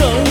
so